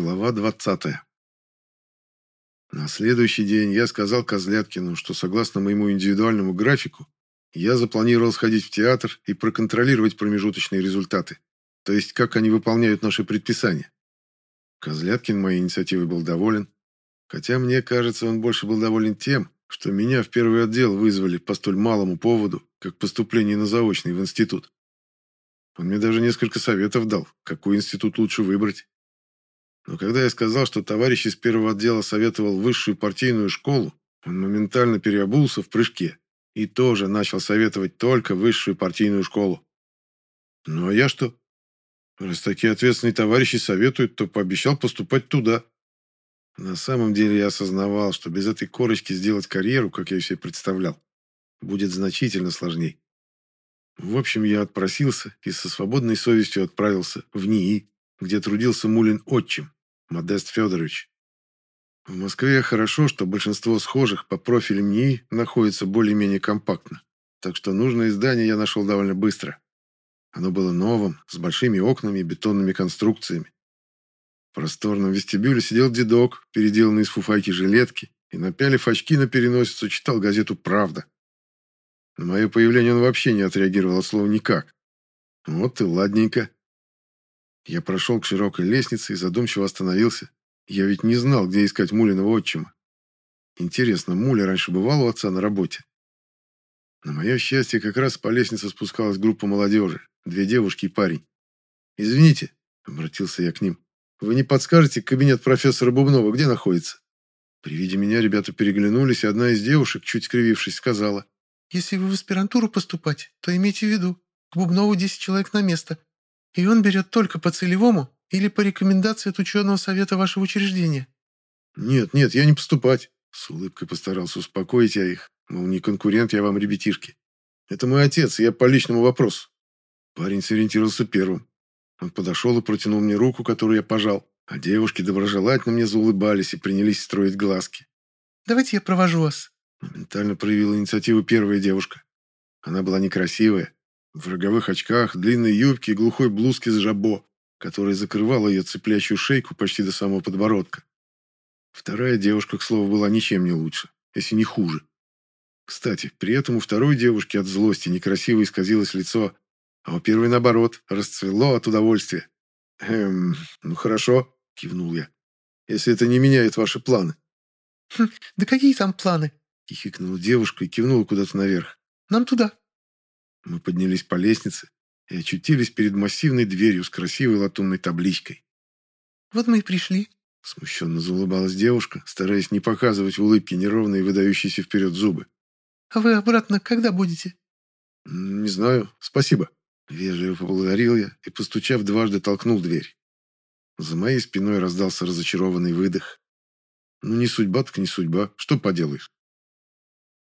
Глава 20. На следующий день я сказал Козляткину, что согласно моему индивидуальному графику, я запланировал сходить в театр и проконтролировать промежуточные результаты, то есть как они выполняют наши предписания. Козляткин моей инициативой был доволен, хотя мне кажется, он больше был доволен тем, что меня в первый отдел вызвали по столь малому поводу, как поступление на заочный в институт. Он мне даже несколько советов дал, какой институт лучше выбрать. Но когда я сказал, что товарищ из первого отдела советовал высшую партийную школу, он моментально переобулся в прыжке и тоже начал советовать только высшую партийную школу. Ну а я что? Раз такие ответственные товарищи советуют, то пообещал поступать туда. На самом деле я осознавал, что без этой корочки сделать карьеру, как я себе представлял, будет значительно сложнее. В общем, я отпросился и со свободной совестью отправился в НИИ, где трудился Мулин отчим, Модест Федорович. В Москве хорошо, что большинство схожих по профилям НИИ находится более-менее компактно, так что нужное здание я нашел довольно быстро. Оно было новым, с большими окнами и бетонными конструкциями. В просторном вестибюле сидел дедок, переделанный из фуфайки жилетки, и, напялив очки на переносицу, читал газету «Правда». На мое появление он вообще не отреагировал от слова никак. Вот и ладненько. Я прошел к широкой лестнице и задумчиво остановился. Я ведь не знал, где искать Мулиного отчима. Интересно, Муля раньше бывал у отца на работе? На мое счастье, как раз по лестнице спускалась группа молодежи. Две девушки и парень. «Извините», — обратился я к ним, — «вы не подскажете кабинет профессора Бубнова, где находится?» При виде меня ребята переглянулись, и одна из девушек, чуть скривившись, сказала, если вы в аспирантуру поступать, то имейте в виду, к Бубнову 10 человек на место. И он берет только по целевому или по рекомендации от ученого совета вашего учреждения». «Нет, нет, я не поступать», — с улыбкой постарался успокоить я их. Мол, не конкурент я вам, ребятишки. Это мой отец, я по личному вопросу. Парень сориентировался первым. Он подошел и протянул мне руку, которую я пожал, а девушки доброжелательно мне заулыбались и принялись строить глазки. «Давайте я провожу вас», Моментально проявила инициативу первая девушка. Она была некрасивая, в роговых очках, длинной юбке и глухой блузке с жабо, которая закрывала ее цеплящую шейку почти до самого подбородка. Вторая девушка, к слову, была ничем не лучше, если не хуже. Кстати, при этом у второй девушки от злости некрасиво исказилось лицо, а у первой, наоборот, расцвело от удовольствия. «Эм, ну хорошо», — кивнул я, — «если это не меняет ваши планы». «Хм, да какие там планы?» Хихикнула девушка и кивнула куда-то наверх. «Нам туда». Мы поднялись по лестнице и очутились перед массивной дверью с красивой латунной табличкой. «Вот мы и пришли», — смущенно заулыбалась девушка, стараясь не показывать в улыбке неровные выдающиеся вперед зубы. «А вы обратно когда будете?» «Не знаю. Спасибо». Вежливо поблагодарил я и, постучав дважды, толкнул дверь. За моей спиной раздался разочарованный выдох. «Ну, не судьба, так не судьба. Что поделаешь?»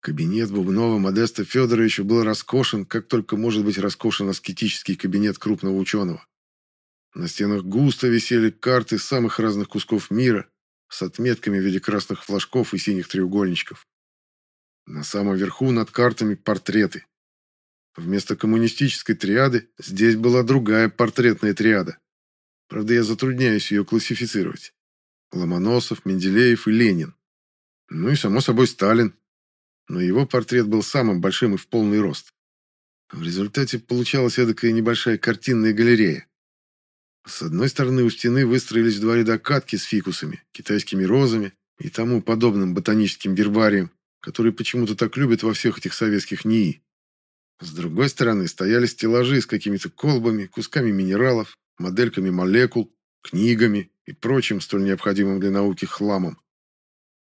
Кабинет Бубнова Модеста Федоровича был роскошен, как только может быть роскошен аскетический кабинет крупного ученого. На стенах густо висели карты самых разных кусков мира с отметками в виде красных флажков и синих треугольничков. На самом верху над картами портреты. Вместо коммунистической триады здесь была другая портретная триада. Правда, я затрудняюсь ее классифицировать. Ломоносов, Менделеев и Ленин. Ну и, само собой, Сталин, но его портрет был самым большим и в полный рост. В результате получалась эдакая небольшая картинная галерея. С одной стороны у стены выстроились два ряда катки с фикусами, китайскими розами и тому подобным ботаническим гербарием, которые почему-то так любят во всех этих советских НИИ. С другой стороны стояли стеллажи с какими-то колбами, кусками минералов, модельками молекул, книгами и прочим столь необходимым для науки хламом.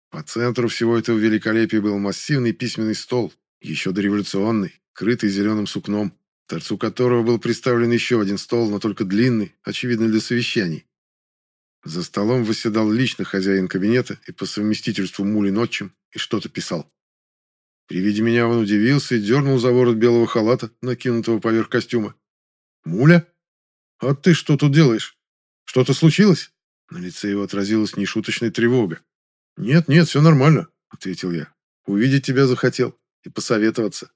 По центру всего этого великолепия был массивный письменный стол, еще дореволюционный, крытый зеленым сукном, торцу которого был приставлен еще один стол, но только длинный, очевидно для совещаний. За столом восседал лично хозяин кабинета и по совместительству мулин отчим и что-то писал. При виде меня он удивился и дернул за ворот белого халата, накинутого поверх костюма. «Муля? А ты что тут делаешь? Что-то случилось?» На лице его отразилась нешуточная тревога. «Нет, нет, все нормально», — ответил я. «Увидеть тебя захотел и посоветоваться.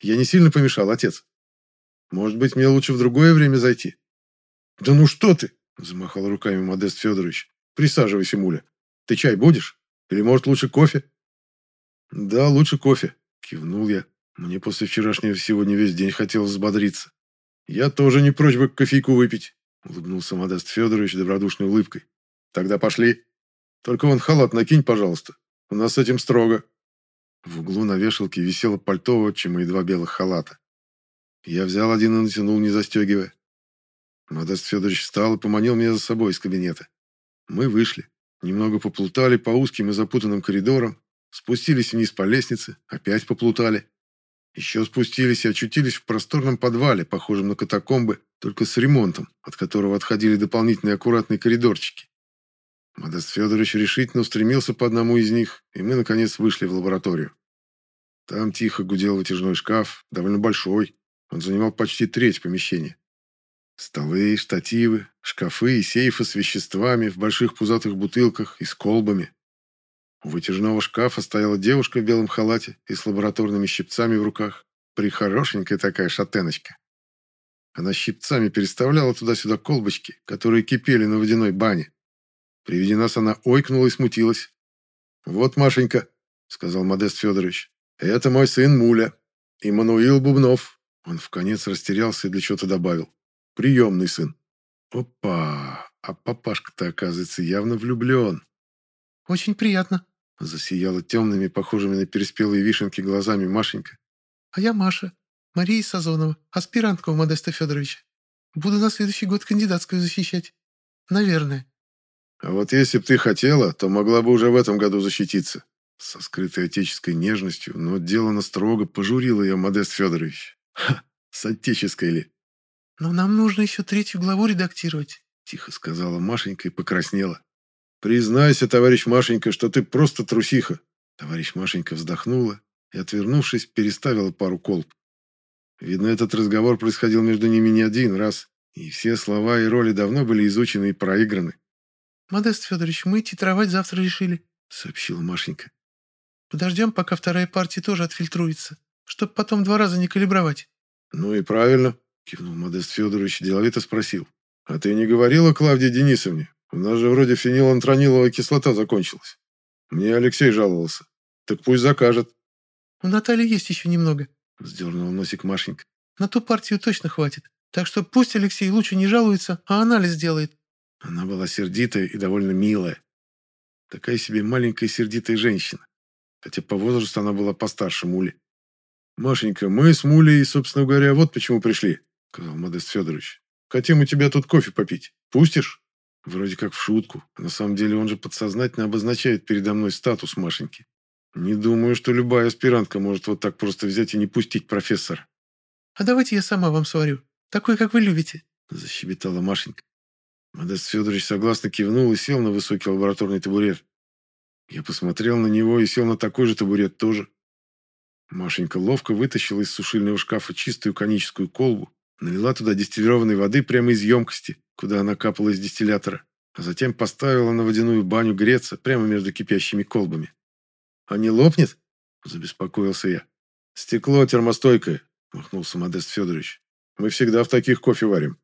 Я не сильно помешал, отец. Может быть, мне лучше в другое время зайти?» «Да ну что ты!» — замахал руками Модест Федорович. Присаживайся, Муля. Ты чай будешь? Или, может, лучше кофе?» «Да, лучше кофе», — кивнул я. Мне после вчерашнего сегодня весь день хотелось взбодриться. «Я тоже не прочь бы кофейку выпить», — улыбнулся Модест Федорович добродушной улыбкой. «Тогда пошли. Только вон халат накинь, пожалуйста. У нас с этим строго». В углу на вешалке висело пальто отчима и два белых халата. Я взял один и натянул, не застегивая. Модест Федорович встал и поманил меня за собой из кабинета. Мы вышли, немного поплутали по узким и запутанным коридорам, спустились вниз по лестнице, опять поплутали. Еще спустились и очутились в просторном подвале, похожем на катакомбы, только с ремонтом, от которого отходили дополнительные аккуратные коридорчики. Модест Федорович решительно устремился по одному из них, и мы, наконец, вышли в лабораторию. Там тихо гудел вытяжной шкаф, довольно большой. Он занимал почти треть помещения. Столы, штативы, шкафы и сейфы с веществами в больших пузатых бутылках и с колбами. У вытяжного шкафа стояла девушка в белом халате и с лабораторными щипцами в руках. Прихорошенькая такая шатеночка. Она щипцами переставляла туда-сюда колбочки, которые кипели на водяной бане. При виде нас она ойкнула и смутилась. «Вот, Машенька», — сказал Модест Федорович, — «это мой сын Муля, Иммануил Бубнов». Он в конец растерялся и для чего-то добавил. «Приемный сын». «Опа! А папашка-то, оказывается, явно влюблен». «Очень приятно», — засияла темными, похожими на переспелые вишенки глазами Машенька. «А я Маша, Мария Сазонова, аспирантка у Модеста Федоровича. Буду на следующий год кандидатскую защищать. Наверное». А вот если б ты хотела, то могла бы уже в этом году защититься. Со скрытой отеческой нежностью, но делано строго, пожурил ее Модест Федорович. Ха, с отеческой ли? «Но нам нужно еще третью главу редактировать», — тихо сказала Машенька и покраснела. «Признайся, товарищ Машенька, что ты просто трусиха». Товарищ Машенька вздохнула и, отвернувшись, переставила пару колб. Видно, этот разговор происходил между ними не один раз, и все слова и роли давно были изучены и проиграны. «Модест Федорович, мы титровать завтра решили», — сообщила Машенька. «Подождем, пока вторая партия тоже отфильтруется, чтобы потом два раза не калибровать». «Ну и правильно», — кивнул Модест Федорович, деловито спросил. «А ты не говорила Клавдии Денисовне? У нас же вроде фенилантрониловая кислота закончилась. Мне Алексей жаловался. Так пусть закажет». «У Натальи есть еще немного», — вздернул носик Машенька. «На ту партию точно хватит. Так что пусть Алексей лучше не жалуется, а анализ делает». Она была сердитая и довольно милая. Такая себе маленькая сердитая женщина. Хотя по возрасту она была постарше Мули. «Машенька, мы с Мулей, собственно говоря, вот почему пришли», — сказал Модест Федорович. «Хотим у тебя тут кофе попить. Пустишь?» Вроде как в шутку. На самом деле он же подсознательно обозначает передо мной статус Машеньки. Не думаю, что любая аспирантка может вот так просто взять и не пустить профессора. «А давайте я сама вам сварю. Такой, как вы любите», — защебетала Машенька. Модест Федорович согласно кивнул и сел на высокий лабораторный табурет. Я посмотрел на него и сел на такой же табурет тоже. Машенька ловко вытащила из сушильного шкафа чистую коническую колбу, налила туда дистиллированной воды прямо из емкости, куда она капала из дистиллятора, а затем поставила на водяную баню греться прямо между кипящими колбами. «А не лопнет?» – забеспокоился я. «Стекло термостойкое», – махнулся Модест Федорович. «Мы всегда в таких кофе варим».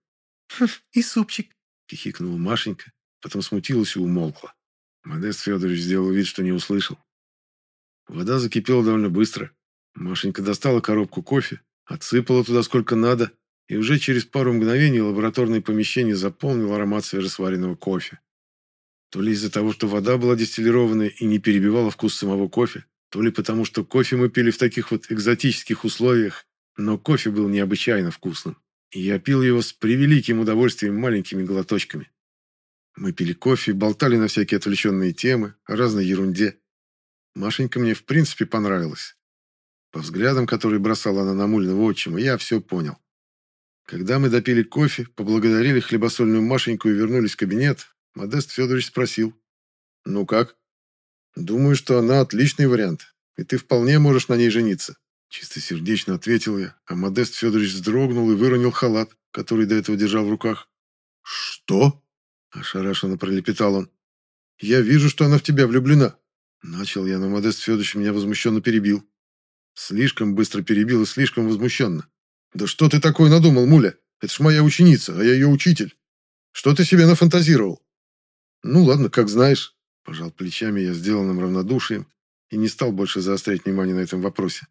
«Хм, «И супчик», хихикнула Машенька, потом смутилась и умолкла. Модест Федорович сделал вид, что не услышал. Вода закипела довольно быстро. Машенька достала коробку кофе, отсыпала туда сколько надо, и уже через пару мгновений лабораторное помещение заполнил аромат свежесваренного кофе. То ли из-за того, что вода была дистиллированная и не перебивала вкус самого кофе, то ли потому, что кофе мы пили в таких вот экзотических условиях, но кофе был необычайно вкусным я пил его с превеликим удовольствием маленькими глоточками. Мы пили кофе, болтали на всякие отвлеченные темы, о разной ерунде. Машенька мне в принципе понравилась. По взглядам, которые бросала она на мульного отчима, я все понял. Когда мы допили кофе, поблагодарили хлебосольную Машеньку и вернулись в кабинет, Модест Федорович спросил. «Ну как?» «Думаю, что она отличный вариант, и ты вполне можешь на ней жениться. Чистосердечно ответил я, а Модест Федорович вздрогнул и выронил халат, который до этого держал в руках. «Что?» – ошарашенно пролепетал он. «Я вижу, что она в тебя влюблена». Начал я, но Модест Федорович меня возмущенно перебил. Слишком быстро перебил и слишком возмущенно. «Да что ты такое надумал, Муля? Это ж моя ученица, а я ее учитель. Что ты себе нафантазировал?» Ну ладно, как знаешь. Пожал плечами я сделанным равнодушием и не стал больше заострять внимание на этом вопросе.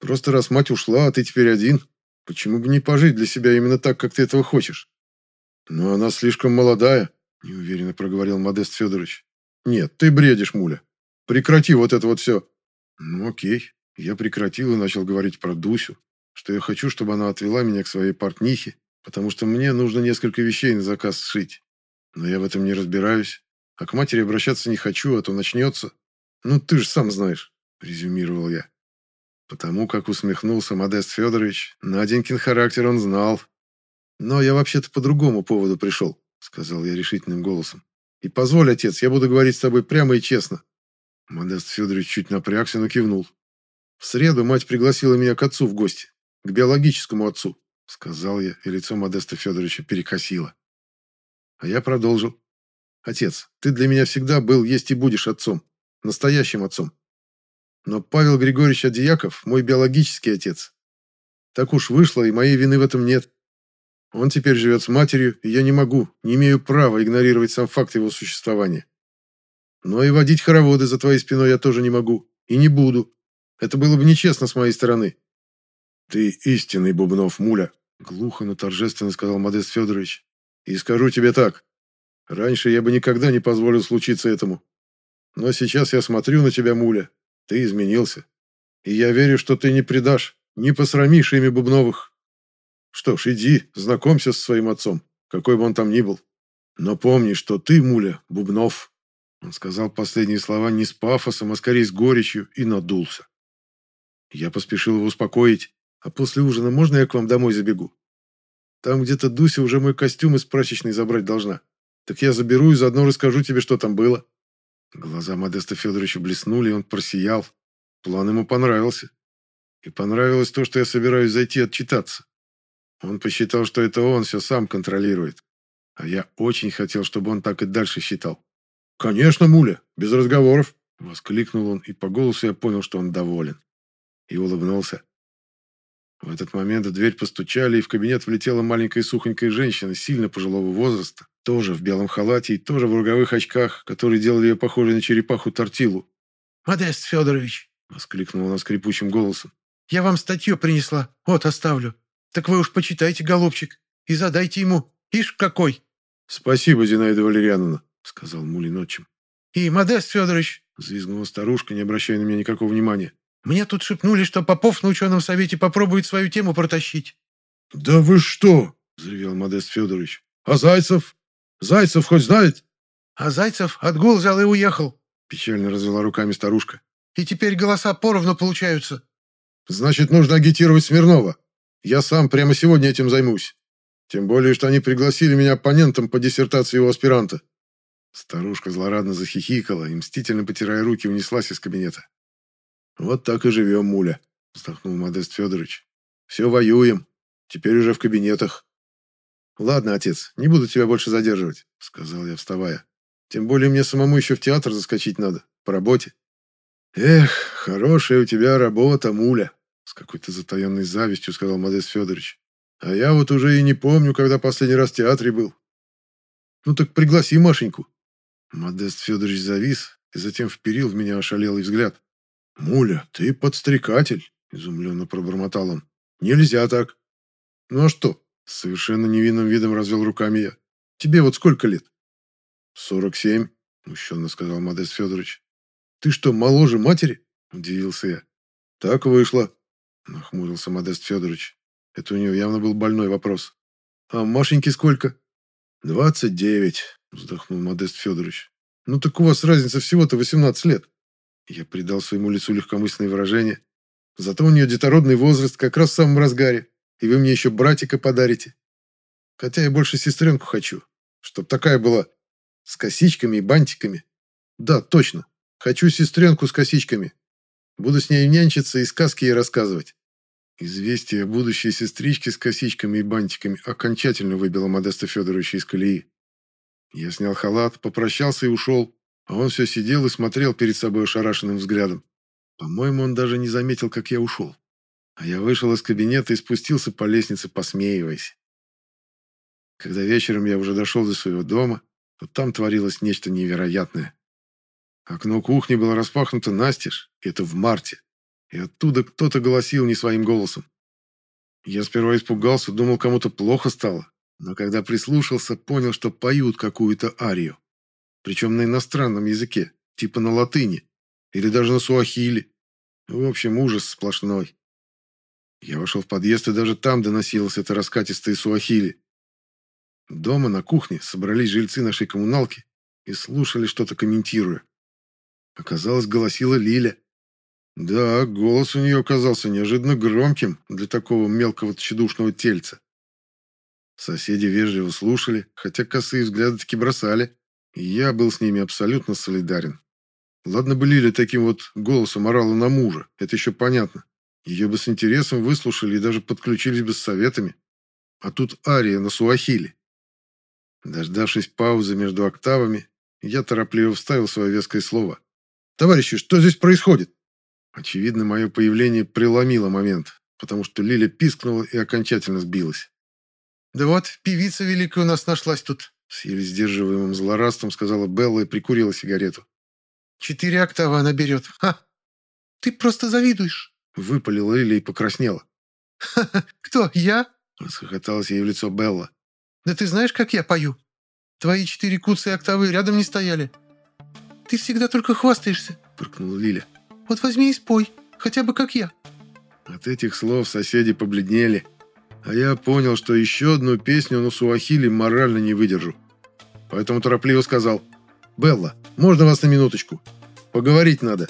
Просто раз мать ушла, а ты теперь один, почему бы не пожить для себя именно так, как ты этого хочешь? Но она слишком молодая, неуверенно проговорил Модест Федорович. Нет, ты бредишь, муля. Прекрати вот это вот все. Ну окей. Я прекратил и начал говорить про Дусю, что я хочу, чтобы она отвела меня к своей портнихе, потому что мне нужно несколько вещей на заказ сшить. Но я в этом не разбираюсь. А к матери обращаться не хочу, а то начнется. Ну, ты же сам знаешь, резюмировал я. Потому как усмехнулся Модест Федорович, Наденькин характер он знал. Но я вообще-то по другому поводу пришел, сказал я решительным голосом. И позволь, отец, я буду говорить с тобой прямо и честно. Модест Федорович чуть напрягся, но кивнул. В среду мать пригласила меня к отцу в гости, к биологическому отцу, сказал я, и лицо Модеста Федоровича перекосило. А я продолжил. Отец, ты для меня всегда был, есть и будешь отцом. Настоящим отцом. Но Павел Григорьевич Адияков – мой биологический отец. Так уж вышло, и моей вины в этом нет. Он теперь живет с матерью, и я не могу, не имею права игнорировать сам факт его существования. Но и водить хороводы за твоей спиной я тоже не могу. И не буду. Это было бы нечестно с моей стороны. Ты истинный Бубнов, муля, глухо, но торжественно сказал Модест Федорович. И скажу тебе так. Раньше я бы никогда не позволил случиться этому. Но сейчас я смотрю на тебя, муля. Ты изменился. И я верю, что ты не предашь, не посрамишь имя Бубновых. Что ж, иди, знакомься со своим отцом, какой бы он там ни был. Но помни, что ты, муля, Бубнов. Он сказал последние слова не с пафосом, а скорее с горечью и надулся. Я поспешил его успокоить. А после ужина можно я к вам домой забегу? Там где-то Дуся уже мой костюм из прачечной забрать должна. Так я заберу и заодно расскажу тебе, что там было». Глаза Модеста Федоровича блеснули, и он просиял. План ему понравился. И понравилось то, что я собираюсь зайти отчитаться. Он посчитал, что это он все сам контролирует. А я очень хотел, чтобы он так и дальше считал. «Конечно, Муля, без разговоров!» Воскликнул он, и по голосу я понял, что он доволен. И улыбнулся. В этот момент в дверь постучали, и в кабинет влетела маленькая сухонькая женщина сильно пожилого возраста, тоже в белом халате и тоже в роговых очках, которые делали ее похожей на черепаху тортилу. «Модест Федорович!» — воскликнула она скрипучим голосом. «Я вам статью принесла. Вот, оставлю. Так вы уж почитайте, голубчик, и задайте ему. Ишь, какой!» «Спасибо, Зинаида Валерьяновна», — сказал Мулин отчим. «И, Модест Федорович!» — взвизгнула старушка, не обращая на меня никакого внимания. Мне тут шепнули, что Попов на ученом совете попробует свою тему протащить». «Да вы что?» – взревел Модест Федорович. «А Зайцев? Зайцев хоть знает?» «А Зайцев отгул взял и уехал», – печально развела руками старушка. «И теперь голоса поровну получаются». «Значит, нужно агитировать Смирнова. Я сам прямо сегодня этим займусь. Тем более, что они пригласили меня оппонентом по диссертации его аспиранта». Старушка злорадно захихикала и, мстительно потирая руки, унеслась из кабинета. «Вот так и живем, муля», — вздохнул Модест Федорович. «Все воюем. Теперь уже в кабинетах». «Ладно, отец, не буду тебя больше задерживать», — сказал я, вставая. «Тем более мне самому еще в театр заскочить надо, по работе». «Эх, хорошая у тебя работа, муля», — с какой-то затаенной завистью сказал Модест Федорович. «А я вот уже и не помню, когда последний раз в театре был». «Ну так пригласи Машеньку». Модест Федорович завис и затем вперил в меня ошалелый взгляд. «Муля, ты подстрекатель», — изумленно пробормотал он. «Нельзя так». «Ну а что?» — совершенно невинным видом развел руками я. «Тебе вот сколько лет?» «Сорок семь», — мужчина сказал Модест Федорович. «Ты что, моложе матери?» — удивился я. «Так вышло», — нахмурился Модест Федорович. Это у него явно был больной вопрос. «А Машеньке сколько?» «Двадцать девять», — вздохнул Модест Федорович. «Ну так у вас разница всего-то восемнадцать лет». Я придал своему лицу легкомысленное выражение. Зато у нее детородный возраст как раз в самом разгаре, и вы мне еще братика подарите. Хотя я больше сестренку хочу, чтоб такая была с косичками и бантиками. Да, точно. Хочу сестренку с косичками. Буду с ней нянчиться и сказки ей рассказывать. Известие о будущей сестричке с косичками и бантиками окончательно выбило Модеста Федоровича из колеи. Я снял халат, попрощался и ушел, а он все сидел и смотрел перед собой ошарашенным взглядом. По-моему, он даже не заметил, как я ушел. А я вышел из кабинета и спустился по лестнице, посмеиваясь. Когда вечером я уже дошел до своего дома, то там творилось нечто невероятное. Окно кухни было распахнуто настежь, это в марте, и оттуда кто-то голосил не своим голосом. Я сперва испугался, думал, кому-то плохо стало, но когда прислушался, понял, что поют какую-то арию. Причем на иностранном языке, типа на латыни, или даже на суахили. В общем, ужас сплошной. Я вошел в подъезд, и даже там доносилось это раскатистое суахили. Дома на кухне собрались жильцы нашей коммуналки и слушали что-то комментируя. Оказалось, голосила Лиля. Да, голос у нее оказался неожиданно громким для такого мелкого тщедушного тельца. Соседи вежливо слушали, хотя косые взгляды таки бросали, я был с ними абсолютно солидарен. Ладно бы Лиля таким вот голосом орала на мужа, это еще понятно. Ее бы с интересом выслушали и даже подключились бы с советами. А тут ария на суахили. Дождавшись паузы между октавами, я торопливо вставил свое веское слово. «Товарищи, что здесь происходит?» Очевидно, мое появление преломило момент, потому что Лиля пискнула и окончательно сбилась. «Да вот, певица великая у нас нашлась тут», — с еле сдерживаемым злорадством сказала Белла и прикурила сигарету. «Четыре октавы она берет. Ха! Ты просто завидуешь!» — выпалила Лиля и покраснела. «Ха-ха! Кто, я?» — расхохоталась ей в лицо Белла. «Да ты знаешь, как я пою? Твои четыре куцы и октавы рядом не стояли. Ты всегда только хвастаешься», — фыркнула Лиля. Вот возьми и спой, хотя бы как я». От этих слов соседи побледнели, а я понял, что еще одну песню на суахили морально не выдержу. Поэтому торопливо сказал, «Белла, можно вас на минуточку? Поговорить надо».